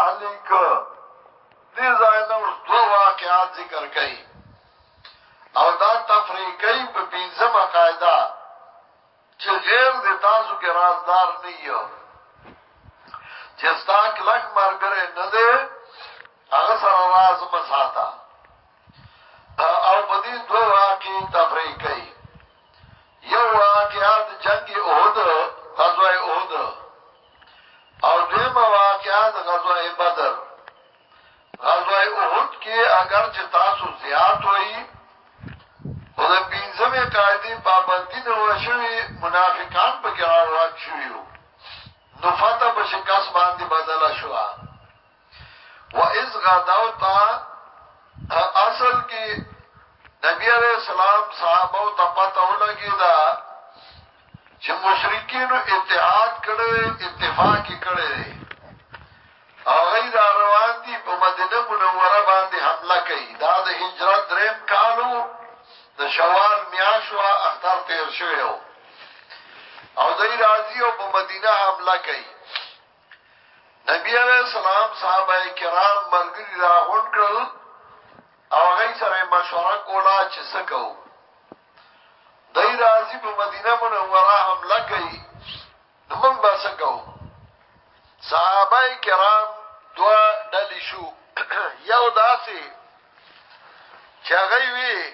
اهلی ک دې ځای نه اوس دوه واقعات ذکر کړي او دا تفریقی په پنځمه قاعده چې غیر د تاسو کې رازدار نه یو چې ستا کلک مرګره نه دی هغه سره راز مساته او په دې دوه واقع تفریح کوي یو واقعات جنگ احد غزوه احد او دویم واقعات غزوه بدر غزوه احد کې اگر چې تاسو زیات وئي او د پنځمه قاعده پابندی نه وشوي منافقان په کې راوړل شویو نو فتح په شکست باندې بدل شوه و اذ غدوت اصل کې نبی عليه السلام صحابه ته پته ولګی دا چې مشرکین اتحاد کړي اتفاق کړي او غي دا روان دي په مدینه منوره باندې حمله کوي دا د هجرت دریم کالو د شوال میاشو اختر تیر شوی او دای راځي او په مدینه حمله کوي نبی علیہ السلام صحابه کرام مرګري را غونډ کړل او غي سره مشوره کولا چې څه کو دای راځي په مدینه منوره حمله کوي نو موږ به څه کو صحابه کرام دوا ډلې شو یو داسې چې هغه وی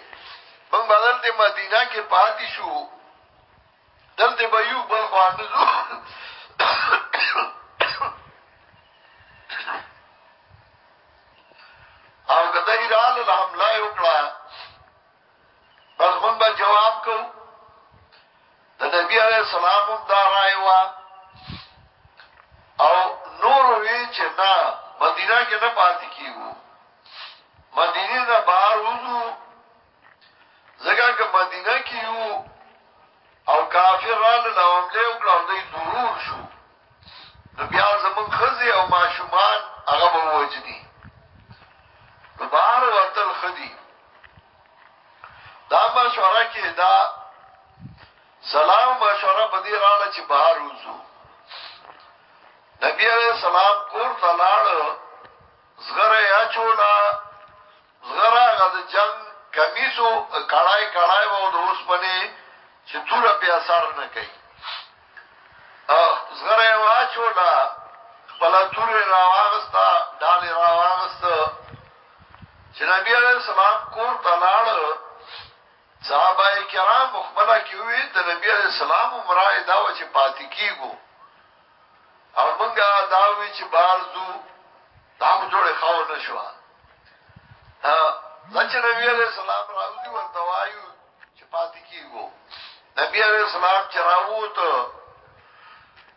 موږ بدل ته مدینه کې پاتې شو دلته به یو بل خوا نه ځو او کته ایران له حمله وکړه بس مونږ به جواب کو د نبی علی السلام هم دا راي وا او نور وی چې نه مدینه کې نه پاتې کیو مدینه نه بهر وځو زګه که مدینه کې یو او کافر را له حمله وکړه او دوی ضرور شو نو بیا زمون خزي او ماشومان هغه به وجني نو بهر وتل خدي دا مشوره کې دا سلام مشوره په دې رااله چې بهر وځو نبی علیہ السلام کور تلاړ زغره یا چولا زغر هغه د جنګ کمیس و، کړای کړای وه او د اوسپنې چې توره پرې اثر نه کوي. زغر یې واچول، خپله توره یې راواخیسته، ډال یې راواخیست. چې نبي علیه السلام کور ته لاړ، صحابه کرام خپله کې وویل، د نبي علیه السلام هم رای دا وه چې پاتې کېږو. او منګه دا وی چې بار زو دا خو جوړه خاو نشو ها لچ نبی علیہ السلام راوځي ورته وایو چې پاتې کیږو نبی علیہ السلام چې راووت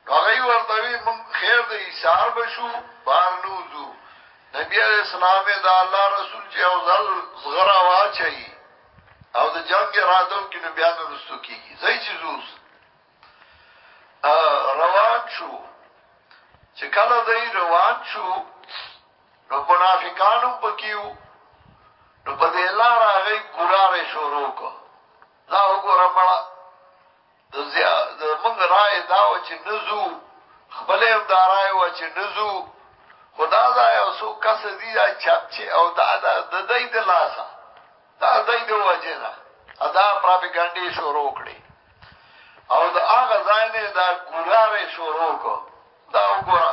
هغه ورته وی مون خیر دې اشار بشو بار نوځو نبی علیہ السلام دا الله رسول چې او ځل زغرا واچي او د جنگ راتو کې نو بیا نو رسو کیږي زئی چې زوس روان شو چې کله دای روان شو نو منافقانم پکیو نو په دې لار هغه ګوراره شروع کو لا وګوره مړه د زیا د موږ رائے دا و چې نزو خپل هم دا رائے و چې نزو خدا دا یو سو کس دی دا چپ چې او دا د دې د لاسه دا دای دی وجه نه ادا پراپګانډي شروع کړي او دا هغه ځای نه دا ګوراره شروع کو دا وګوره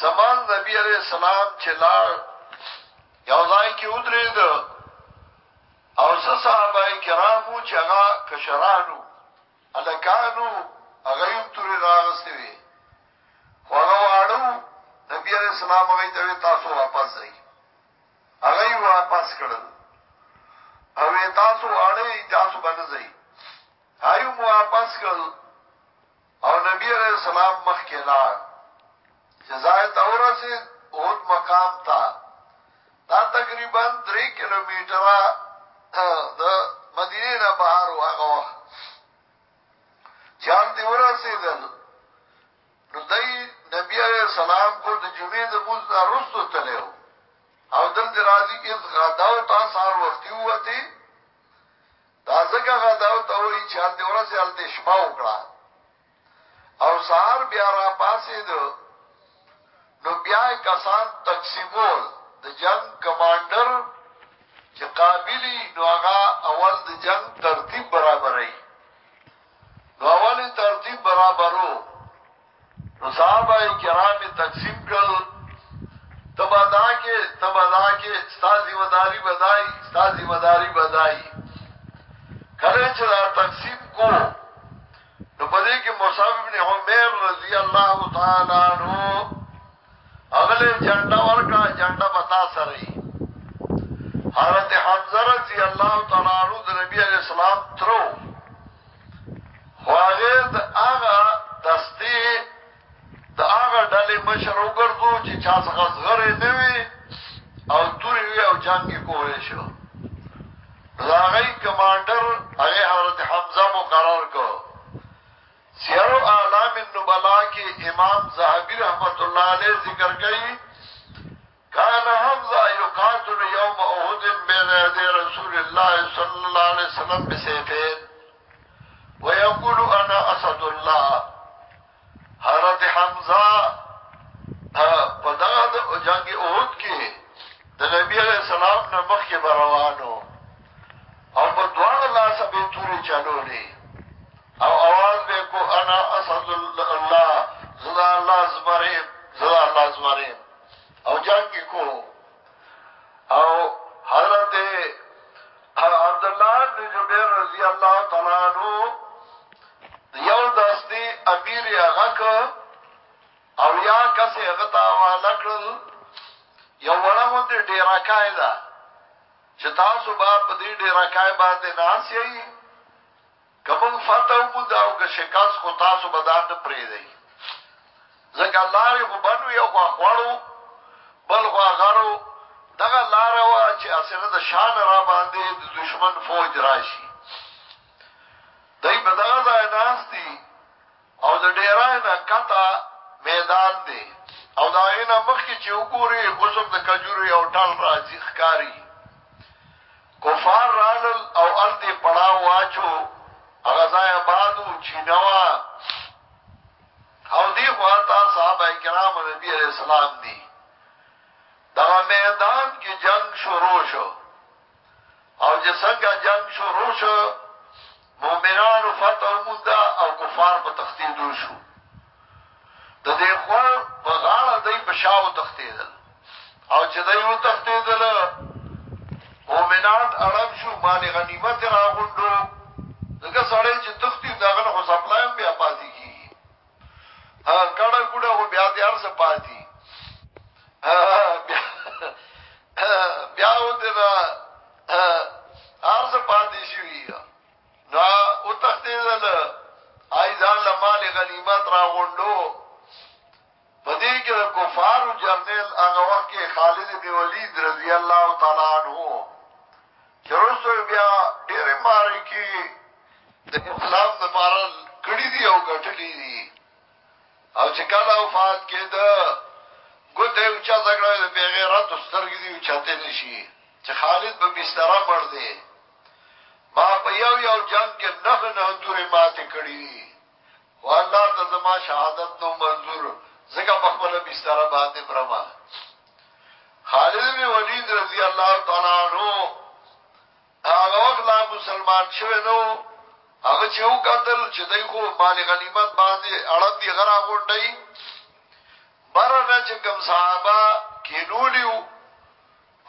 زمان نبی عليه السلام چې لار یو ځای کې ودرېد او څه صحابه کرامو چې هغه کشرانو الکانو هغه یو تر راغستې وي هغه واړو نبی عليه السلام هغه ته تاسو واپس ځئ هغه یې واپس کړل او وې تاسو اړې تاسو باندې ځي هایو مو واپس کړل او نبی علیہ السلام مخ کې لاړ چې ځای ته ورسید اود مقام تا دا تقریبا 3 کیلومتر د مدینه نه بهر هغه وخت چال دی ورسیدل نو دای نبی علیہ السلام کو د جمعې د موز نه رستو تلو او دل درازی از غداو تا سار وختی وتی دا زګه غداو ته وی چې ال دورا سي ال تشبا وکړه او سار بیا را پاسې دو نو بیا کسان تقسیمول د جنگ کمانډر چې قابلی نو هغه اول د جنگ ترتیب برابرای نو اولی ترتیب برابرو نو صحابه کرام تقسیم کړل تبا دا کې تبا دا کې ستا ذمہ داری بدای ستا ذمہ داری بدای کله چې دا تقسیم کو نو پدې کې مصعب ابن عمر رضی الله تعالی عنہ اغلې جنډه ورکا جنډه پتا سره حضرت حمزه رضی الله تعالی عنہ د نبی علی السلام ترو هغه د هغه دستی د هغه ډلې مشر وګرځو چې چا څنګه زغره نه وي او توري وي او جنگ کوی شو زاغی کمانډر هغه حضرت حمزه مقرر کو سیر اعلام النبلاء کې امام زهبی رحمت الله علیه ذکر کوي کان حمزه یقاتل یوم احد بین یدی رسول الله صلی الله علیه وسلم بسیفین ويقول انا اسد الله حضرت حمزه په دغه جنگ احد کې د نبی علیہ السلام نه مخکې روانو او په دواړه لاسه به توري چلولې او اواز به کو انا اسد الله زدا الله زمره زدا الله زمره او جنگ کې کو او حضرت عبد الله بن جبیر رضی الله تعالی عنہ یو دستی امیر هغه او یا کسه هغه تا والا کړل یو وړه هوند ډیره قاعده چې تاسو به په دې ډیره قاعده باندې ناس یی که موږ فتح ومونده او که شکست خو تاسو به دا نه پریږدئ ځکه لارې خو بند وي او خوا خوړو بل خوا غرو دغه لاره وه چې اسنه د شان را باندې د دشمن فوج راشي دای په دغه ځای ناس دي او د ډیرای نه کته میدان دی او دا غینه مخکې چې وګوري اوسم د کجوري او ټال راځي ښکاری کفار رالل او هلته یې پړاو واچو، هغه ځای اباد و، چینه وه او دې خوا ته صحابه کرام او نبي علیه السلام دي. دغه میدان کې جنګ شروع شو او چې څنګه جنګ شروع شو، مومنانو فتح ومونده او کفار په تښتېدو شو. د دې خور په غاړه دوی په شا وتښتېدل او چې دوی وتښتېدل مومنان اړم شو مال غنیمت راغونډو ځکه سړی چې تښتي نو هغه نه خو سپلایم بیا پاتې کیږي ګړه ګډه خو بیا دې ارزه پاتې بیا و دې دا ارزه پاتې شي نو او تختې دل آی ځان له مال غنیمت را غونډو پدې کې د کفارو جرنیل هغه وخت کې خالد بن ولید رضی الله تعالی عنہ چې وروسته یې بیا ډېرې معرکې د اسلام لپاره کړې دي او ګټلې دي او چې کله وفات کېده ګوته یې اوچا ځګړه د بېغیرت سترګې دي اوچاته نه شي چې خالد به بستره مړ دی ما په یو یو جنگ کې نه نه تورې ماتې کړې دي خو الله ته زما شهادت نو منظور زګه په خپل بستر باندې برما خالد بن ولید رضی الله تعالی عنہ هغه وخت لا مسلمان شوی نو هغه چې یو قتل چې دای خو مال غنیمت باندې اړم دی غرا غونډي برنه چې کوم صحابه کینولیو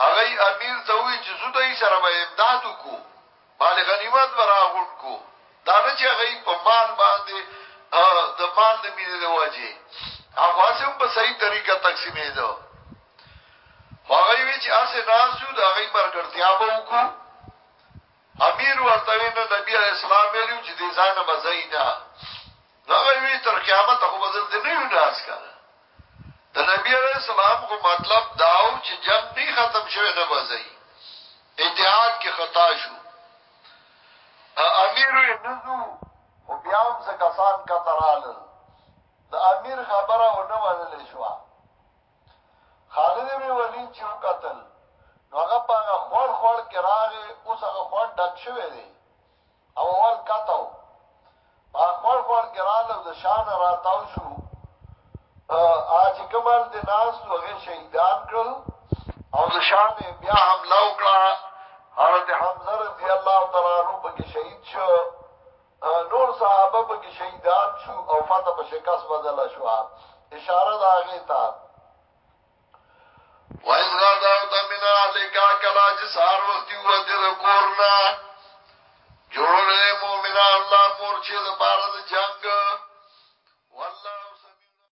هغه یې امیر ته وویل چې ځو دوی سره به امداد وکړو، مال غنیمت به راغونډ کړو، دا نه چې هغه یې په مال باندې د مال د مینې د وجې هغه خو هسې هم په صحیح طریقه تقسیمېده، خو هغه یې وویل چې هسې ناست یو د هغه یې ملګرتیا به وکړو، امیر ورته وویل نه نبي علیه السلام ویلي وو چې دې ځای نه به ځئ نه. دغه وی تر قیامت خو بدل دی نه یو ناس کنه د نبی علیہ السلام کو مطلب داو چې جنگ نه ختم شوه نه بځای اتحاد کې خطا شو امیر وی نزو خو بیا هم څه کسان کترال د امیر خبره و نه منل شو خالد بن ولید چې قتل نو هغه په خور خور کې راغی اوس هغه خور ډک شوی دی او اول کتو په خور خور کې رالو د شان راتاو شو اج کمال د ناس وغه شهیدان کړل او د شان بیا حمله وکړه حضرت حمزه رضی الله تعالی عنہ پکې شهید شو نور صحابه پکې شهیدان شو او فتح په شکست بدل شو اشاره دا غي ته وایز غدا او تمنا الیکا کلا چې سار وختي و دې د کورنا جوړولې مؤمنان لا مورچه د بار د جنگ والله